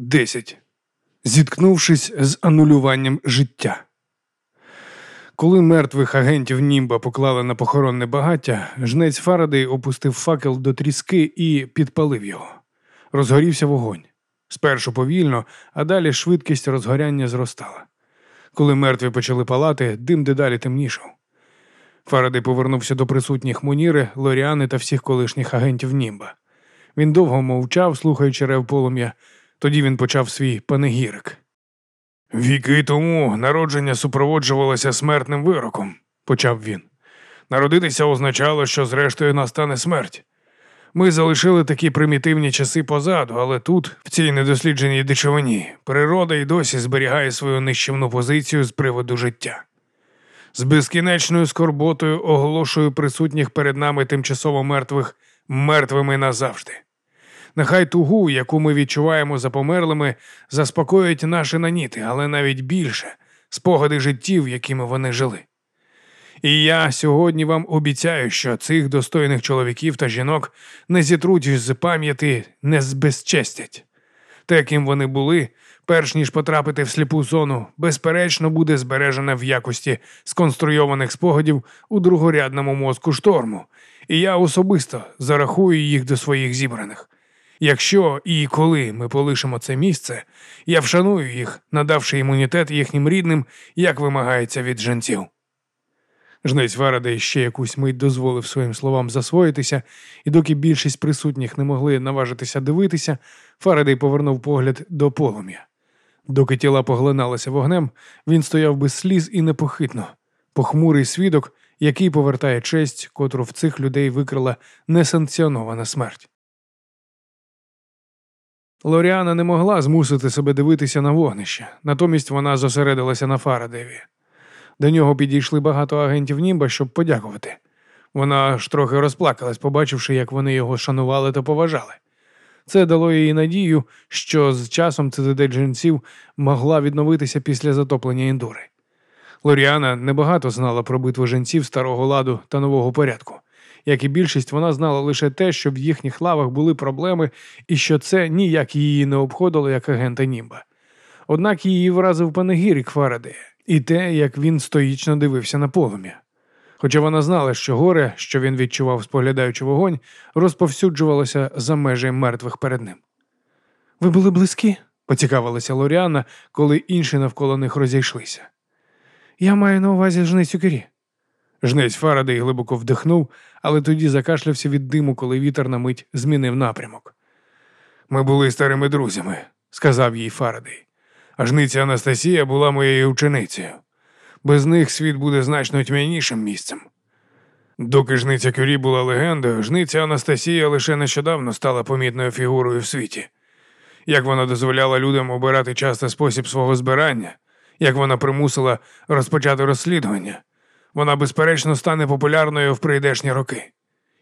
10. Зіткнувшись з анулюванням життя. Коли мертвих агентів Німба поклали на похоронне багаття, жнець Фарадей опустив факел до тріски і підпалив його. Розгорівся вогонь. Спершу повільно, а далі швидкість розгоряння зростала. Коли мертві почали палати, дим дедалі темнішав. Фарадей повернувся до присутніх Муніри, Лоріани та всіх колишніх агентів Німба. Він довго мовчав, слухаючи рев полум'я, тоді він почав свій панегірик. Віки тому народження супроводжувалося смертним вироком, почав він. Народитися означало, що зрештою настане смерть. Ми залишили такі примітивні часи позаду, але тут, в цій недослідженій дичовині, природа й досі зберігає свою нищівну позицію з приводу життя. З безкінечною скорботою оголошую присутніх перед нами тимчасово мертвих мертвими назавжди. Нехай тугу, яку ми відчуваємо за померлими, заспокоїть наші наніти, але навіть більше спогади життів, якими вони жили. І я сьогодні вам обіцяю, що цих достойних чоловіків та жінок не зітруть з пам'яті, не збезчестять. Те, ким вони були, перш ніж потрапити в сліпу зону, безперечно буде збережене в якості сконструйованих спогадів у другорядному мозку шторму, і я особисто зарахую їх до своїх зібраних. Якщо і коли ми полишимо це місце, я вшаную їх, надавши імунітет їхнім рідним, як вимагається від жінців. Жнець Фарадей ще якусь мить дозволив своїм словам засвоїтися, і доки більшість присутніх не могли наважитися дивитися, Фарадей повернув погляд до полум'я. Доки тіла поглиналися вогнем, він стояв без сліз і непохитно, похмурий свідок, який повертає честь, котру в цих людей викрила несанкціонована смерть. Лоріана не могла змусити себе дивитися на вогнище, натомість вона зосередилася на Фарадеві. До нього підійшли багато агентів Німба, щоб подякувати. Вона ж трохи розплакалась, побачивши, як вони його шанували та поважали. Це дало їй надію, що з часом цитадель жінців могла відновитися після затоплення індури. Лоріана небагато знала про битву жінців старого ладу та нового порядку. Як і більшість, вона знала лише те, що в їхніх лавах були проблеми і що це ніяк її не обходило як агента Німба. Однак її вразив панегірик Фарадея і те, як він стоїчно дивився на полум'я. Хоча вона знала, що горе, що він відчував, споглядаючи вогонь, розповсюджувалося за межі мертвих перед ним. Ви були близькі? поцікавилася Лоріана, коли інші навколо них розійшлися. Я маю на увазі жницю Кері. Жнець Фарадей глибоко вдихнув, але тоді закашлявся від диму, коли вітер на мить змінив напрямок. Ми були старими друзями, сказав їй Фарадей. А жниця Анастасія була моєю ученицею. Без них світ буде значно тьмянішим місцем. Доки жниця Кюрі була легендою, жниця Анастасія лише нещодавно стала помітною фігурою в світі. Як вона дозволяла людям обирати час та спосіб свого збирання, як вона примусила розпочати розслідування, вона, безперечно, стане популярною в прийдешні роки.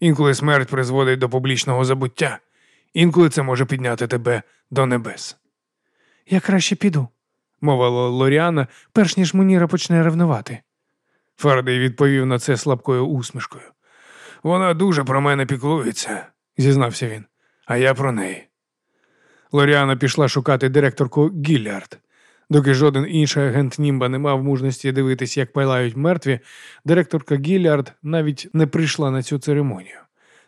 Інколи смерть призводить до публічного забуття, інколи це може підняти тебе до небес. Я краще піду, мовила Лоріана, перш ніж Муніра почне ревнувати. Фарадей відповів на це слабкою усмішкою. Вона дуже про мене піклується, зізнався він, а я про неї. Лоріана пішла шукати директорку Гіллярд. Доки жоден інший агент Німба не мав мужності дивитись, як пайлають мертві, директорка Гіллярд навіть не прийшла на цю церемонію.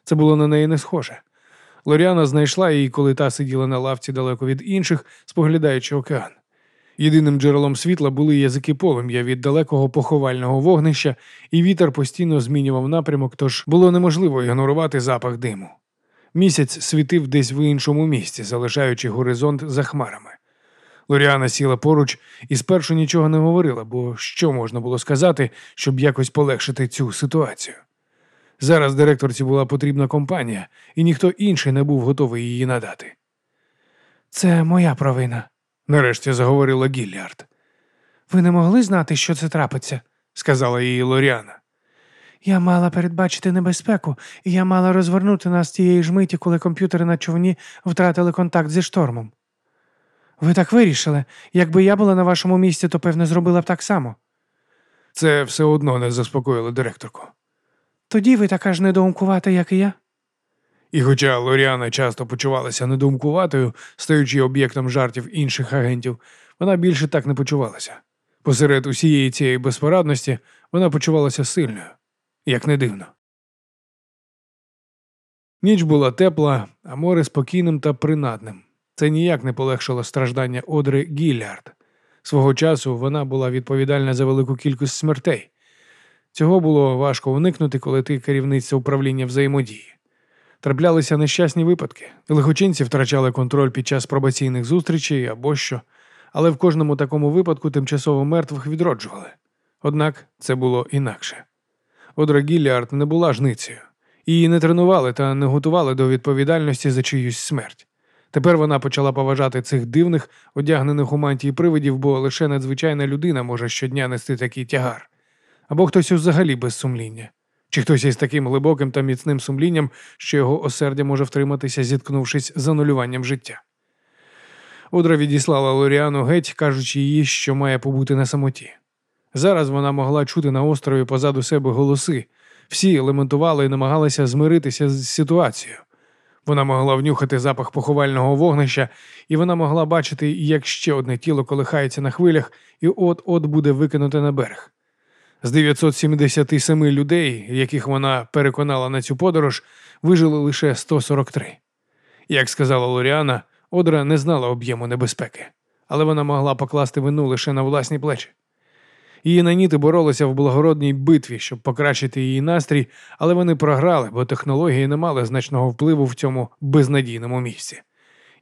Це було на неї не схоже. Лоріана знайшла її, коли та сиділа на лавці далеко від інших, споглядаючи океан. Єдиним джерелом світла були язики полум'я від далекого поховального вогнища, і вітер постійно змінював напрямок, тож було неможливо ігнорувати запах диму. Місяць світив десь в іншому місці, залишаючи горизонт за хмарами. Лоріана сіла поруч і спершу нічого не говорила, бо що можна було сказати, щоб якось полегшити цю ситуацію. Зараз директорці була потрібна компанія, і ніхто інший не був готовий її надати. Це моя провина, нарешті заговорила Гіллярд. Ви не могли знати, що це трапиться, сказала їй Лоріана. Я мала передбачити небезпеку, і я мала розвернути нас тієї ж миті, коли комп'ютери на човні втратили контакт зі штормом. Ви так вирішили. Якби я була на вашому місці, то певне зробила б так само. Це все одно не заспокоїло директорку. Тоді ви така ж недоумкувата, як і я. І хоча Лоріана часто почувалася недумкуватою, стаючи об'єктом жартів інших агентів, вона більше так не почувалася. Посеред усієї цієї безпорадності вона почувалася сильною, як не дивно. Ніч була тепла, а море спокійним та принадним. Це ніяк не полегшило страждання Одри Гіллярд. Свого часу вона була відповідальна за велику кількість смертей. Цього було важко уникнути, коли ти керівниця управління взаємодії. Траплялися нещасні випадки. Лихочинці втрачали контроль під час пробаційних зустрічей або що, але в кожному такому випадку тимчасово мертвих відроджували. Однак це було інакше. Одра Гілліард не була жницею. Її не тренували та не готували до відповідальності за чиюсь смерть. Тепер вона почала поважати цих дивних, одягнених у мантії привидів, бо лише надзвичайна людина може щодня нести такий тягар. Або хтось взагалі без сумління, чи хтось із таким глибоким та міцним сумлінням, що його осердя може втриматися, зіткнувшись з анулюванням життя. Одра відіслала Лоріану геть, кажучи їй, що має побути на самоті. Зараз вона могла чути на острові позаду себе голоси, всі елементували і намагалися змиритися з ситуацією. Вона могла внюхати запах поховального вогнища, і вона могла бачити, як ще одне тіло колихається на хвилях і от-от буде викинуте на берег. З 977 людей, яких вона переконала на цю подорож, вижили лише 143. Як сказала Лоріана, Одра не знала об'єму небезпеки, але вона могла покласти вину лише на власні плечі. Її наніти боролися в благородній битві, щоб покращити її настрій, але вони програли, бо технології не мали значного впливу в цьому безнадійному місці.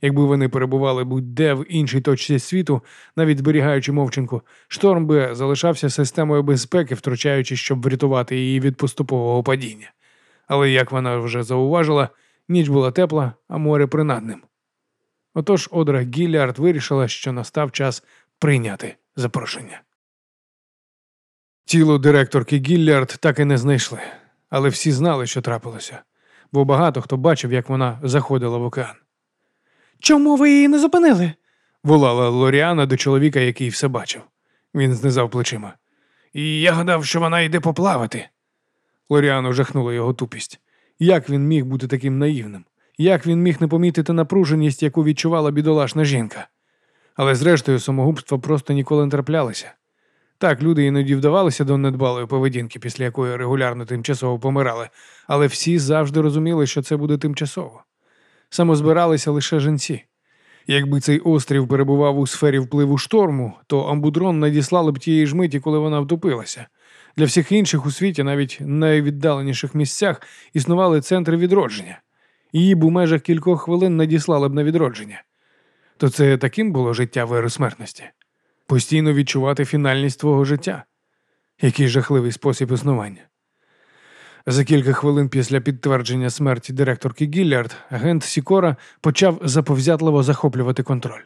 Якби вони перебували будь-де в іншій точці світу, навіть зберігаючи мовчинку, шторм би залишався системою безпеки, втручаючи, щоб врятувати її від поступового падіння. Але, як вона вже зауважила, ніч була тепла, а море принадним. Отож Одра Гіллярд вирішила, що настав час прийняти запрошення. Тіло директорки Гіллярд так і не знайшли, але всі знали, що трапилося, бо багато хто бачив, як вона заходила в океан. Чому ви її не зупинили? волала Лоріана до чоловіка, який все бачив. Він знизав плечима. І я гадав, що вона йде поплавати. Лоріану жахнула його тупість. Як він міг бути таким наївним? Як він міг не помітити напруженість, яку відчувала бідолашна жінка? Але зрештою самогубства просто ніколи не траплялися. Так, люди іноді вдавалися до недбалої поведінки, після якої регулярно тимчасово помирали, але всі завжди розуміли, що це буде тимчасово. Самозбиралися лише жінці. Якби цей острів перебував у сфері впливу шторму, то амбудрон надіслали б тієї ж миті, коли вона втопилася. Для всіх інших у світі, навіть найвіддаленіших місцях, існували центри відродження. Її б у межах кількох хвилин надіслали б на відродження. То це таким було життя в еру смертності постійно відчувати фінальність твого життя. Який жахливий спосіб існування. За кілька хвилин після підтвердження смерті директорки Гіллярд, агент Сікора почав заповзятливо захоплювати контроль.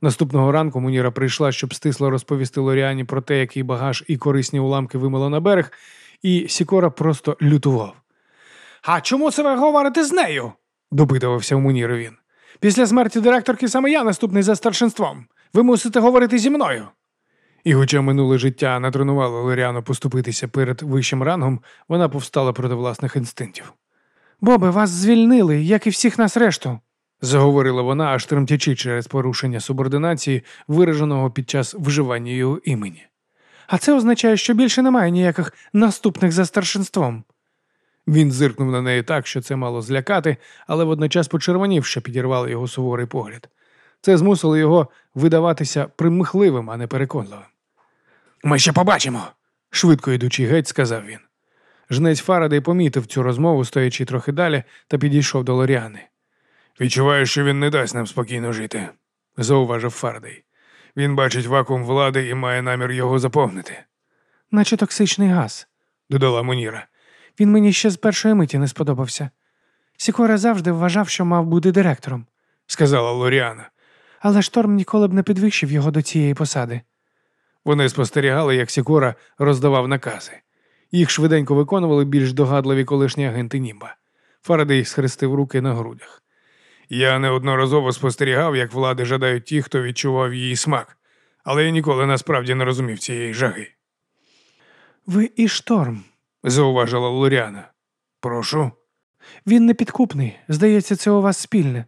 Наступного ранку Муніра прийшла, щоб стисло розповісти Лоріані про те, який багаж і корисні уламки вимило на берег, і Сікора просто лютував. А чому це ви говорите з нею? допитувався у Муніри він. Після смерті директорки саме я наступний за старшинством. Ви мусите говорити зі мною. І, хоча минуле життя натренувало Лоріану поступитися перед вищим рангом, вона повстала проти власних інстинктів. Бобе, вас звільнили, як і всіх нас решту, заговорила вона, аж тремтячи через порушення субординації, вираженого під час вживання його імені. А це означає, що більше немає ніяких наступних за старшинством. Він зиркнув на неї так, що це мало злякати, але водночас почервонів, що підірвали його суворий погляд. Це змусило його видаватися примхливим, а не переконливим. Ми ще побачимо, швидко йдучи геть, сказав він. Жнець Фарадей помітив цю розмову, стоячи трохи далі, та підійшов до Лоріани. Відчуваю, що він не дасть нам спокійно жити, зауважив Фарадей. Він бачить вакуум влади і має намір його заповнити. Наче токсичний газ, додала Муніра. Він мені ще з першої миті не сподобався. Сікора завжди вважав, що мав бути директором, сказала Лоріана але шторм ніколи б не підвищив його до цієї посади. Вони спостерігали, як Сікора роздавав накази. Їх швиденько виконували більш догадливі колишні агенти Німба. Фарадей схрестив руки на грудях. Я неодноразово спостерігав, як влади жадають ті, хто відчував її смак, але я ніколи насправді не розумів цієї жаги. Ви і шторм, зауважила Лоріана. Прошу. Він непідкупний. Здається, це у вас спільне.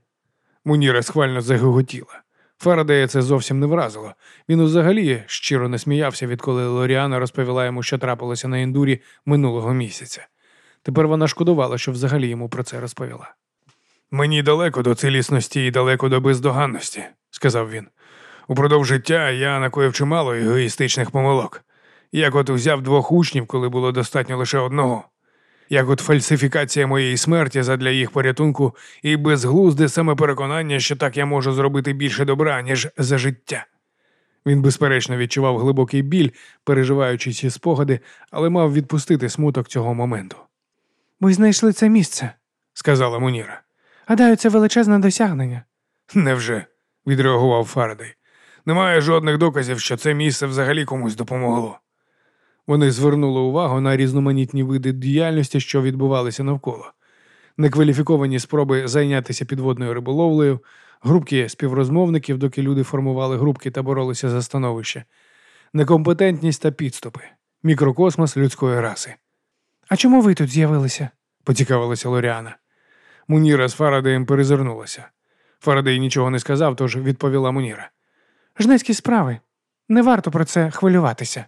Муніра схвально загоготіла. Фарадея це зовсім не вразило. Він взагалі щиро не сміявся, відколи Лоріана розповіла йому, що трапилося на індурі минулого місяця. Тепер вона шкодувала, що взагалі йому про це розповіла. Мені далеко до цілісності і далеко до бездоганності, сказав він. Упродовж життя я накоїв чимало егоїстичних помилок. Як от взяв двох учнів, коли було достатньо лише одного. Як от фальсифікація моєї смерті задля їх порятунку і безглузде самопереконання, що так я можу зробити більше добра, ніж за життя. Він, безперечно, відчував глибокий біль, переживаючи ці спогади, але мав відпустити смуток цього моменту, Ви знайшли це місце. сказала Муніра. Гадаю, це величезне досягнення. Невже? відреагував Фарадей. Немає жодних доказів, що це місце взагалі комусь допомогло. Вони звернули увагу на різноманітні види діяльності, що відбувалися навколо. Некваліфіковані спроби зайнятися підводною риболовлею, групки співрозмовників, доки люди формували групки та боролися за становище, некомпетентність та підступи, мікрокосмос людської раси. А чому ви тут з'явилися? поцікавилася Лоріана. Муніра з Фарадеєм перезирнулася. Фарадей нічого не сказав, тож відповіла Муніра. Жнецькі справи. Не варто про це хвилюватися.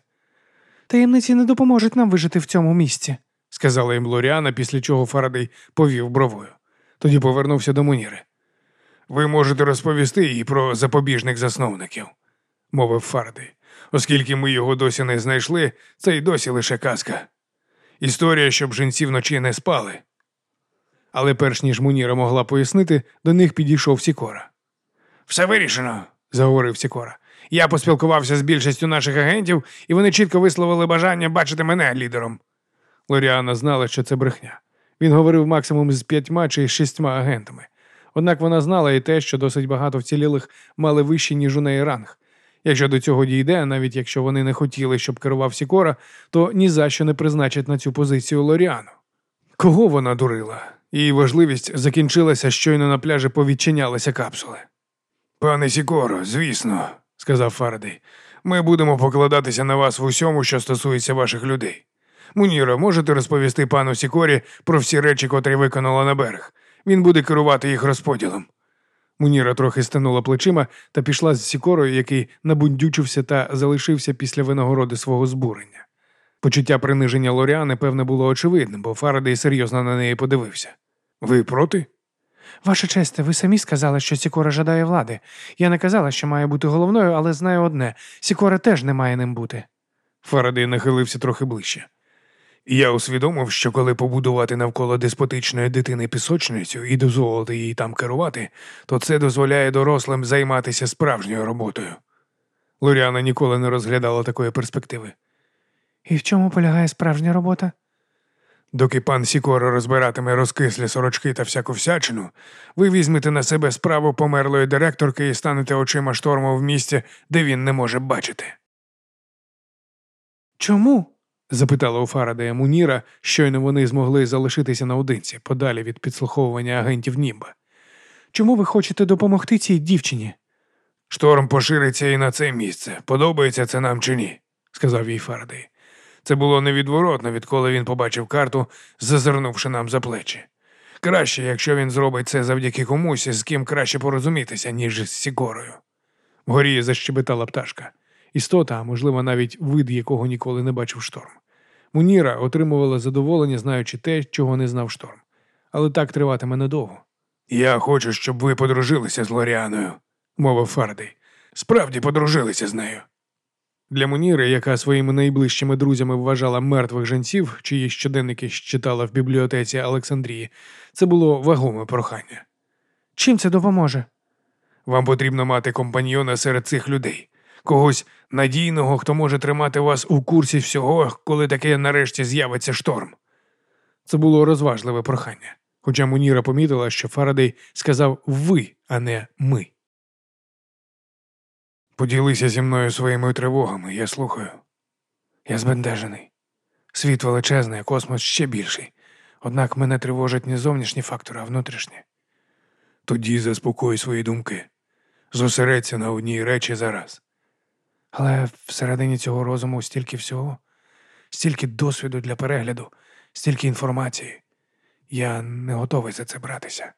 Таємниці не допоможуть нам вижити в цьому місці. сказала їм Лоріана, після чого Фарадей повів бровою. Тоді повернувся до Муніри. Ви можете розповісти їй про запобіжник засновників, мовив Фарадей. Оскільки ми його досі не знайшли, це й досі лише казка. Історія, щоб жінці вночі не спали. Але перш ніж Муніра могла пояснити, до них підійшов Сікора. Все вирішено, заговорив Сікора. Я поспілкувався з більшістю наших агентів, і вони чітко висловили бажання бачити мене лідером. Лоріана знала, що це брехня. Він говорив максимум з п'ятьма чи шістьма агентами. Однак вона знала і те, що досить багато вцілілих мали вищий, ніж у неї ранг. Якщо до цього дійде, навіть якщо вони не хотіли, щоб керував Сікора, то ні за що не призначать на цю позицію Лоріану. Кого вона дурила? Її важливість закінчилася, щойно на пляжі повідчинялися капсули. Пане Сікоро, звісно, сказав Фарадей, ми будемо покладатися на вас в усьому, що стосується ваших людей. Муніро, можете розповісти пану Сікорі про всі речі, котрі виконала на берег. Він буде керувати їх розподілом. Муніра трохи стинула плечима та пішла з Сікорою, який набундючився та залишився після винагороди свого збурення. Почуття приниження Лоріани, певне, було очевидним, бо Фарадей серйозно на неї подивився. Ви проти? Ваша честь, ви самі сказали, що Сікора жадає влади. Я не казала, що має бути головною, але знаю одне: Сікора теж не має ним бути. Фарадей нахилився трохи ближче. Я усвідомив, що коли побудувати навколо деспотичної дитини пісочницю і дозволити їй там керувати, то це дозволяє дорослим займатися справжньою роботою. Лоріана ніколи не розглядала такої перспективи. І в чому полягає справжня робота? Доки пан Сікоро розбиратиме розкислі сорочки та всяку всячину, ви візьмете на себе справу померлої директорки і станете очима шторму в місці, де він не може бачити. Чому? запитала у Фарадея Муніра, щойно вони змогли залишитися наодинці, подалі від підслуховування агентів Німба. Чому ви хочете допомогти цій дівчині? Шторм пошириться і на це місце. Подобається це нам чи ні, сказав їй Фарадей. Це було невідворотно, відколи він побачив карту, зазирнувши нам за плечі. Краще, якщо він зробить це завдяки комусь, з ким краще порозумітися, ніж з Сікорою. Вгорі защебетала пташка. Істота, можливо, навіть вид, якого ніколи не бачив шторм. Муніра отримувала задоволення, знаючи те, чого не знав шторм. Але так триватиме недовго. Я хочу, щоб ви подружилися з Лоріаною, мовив Фарадей. Справді подружилися з нею. Для Муніри, яка своїми найближчими друзями вважала мертвих жінців, чиї щоденники читала в бібліотеці Олександрії, це було вагоме прохання. Чим це допоможе? Вам потрібно мати компаньйона серед цих людей, когось надійного, хто може тримати вас у курсі всього, коли таке нарешті з'явиться шторм. Це було розважливе прохання, хоча Муніра помітила, що Фарадей сказав ви, а не ми. Поділися зі мною своїми тривогами, я слухаю. Я збентежений. Світ величезний, космос ще більший. Однак мене тривожать не зовнішні фактори, а внутрішні. Тоді заспокой свої думки. Зосередься на одній речі зараз. Але всередині цього розуму стільки всього, стільки досвіду для перегляду, стільки інформації. Я не готовий за це братися.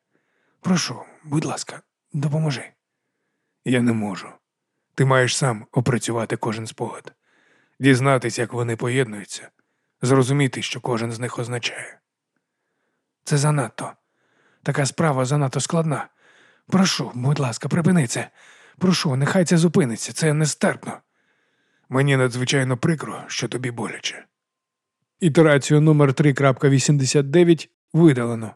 Прошу, будь ласка, допоможи. Я не можу. Ти маєш сам опрацювати кожен спогад, дізнатись, як вони поєднуються, зрозуміти, що кожен з них означає. Це занадто. Така справа занадто складна. Прошу, будь ласка, припини це. Прошу, нехай це зупиниться, це нестерпно. Мені надзвичайно прикро, що тобі боляче. Ітерацію номер 3.89 видалено.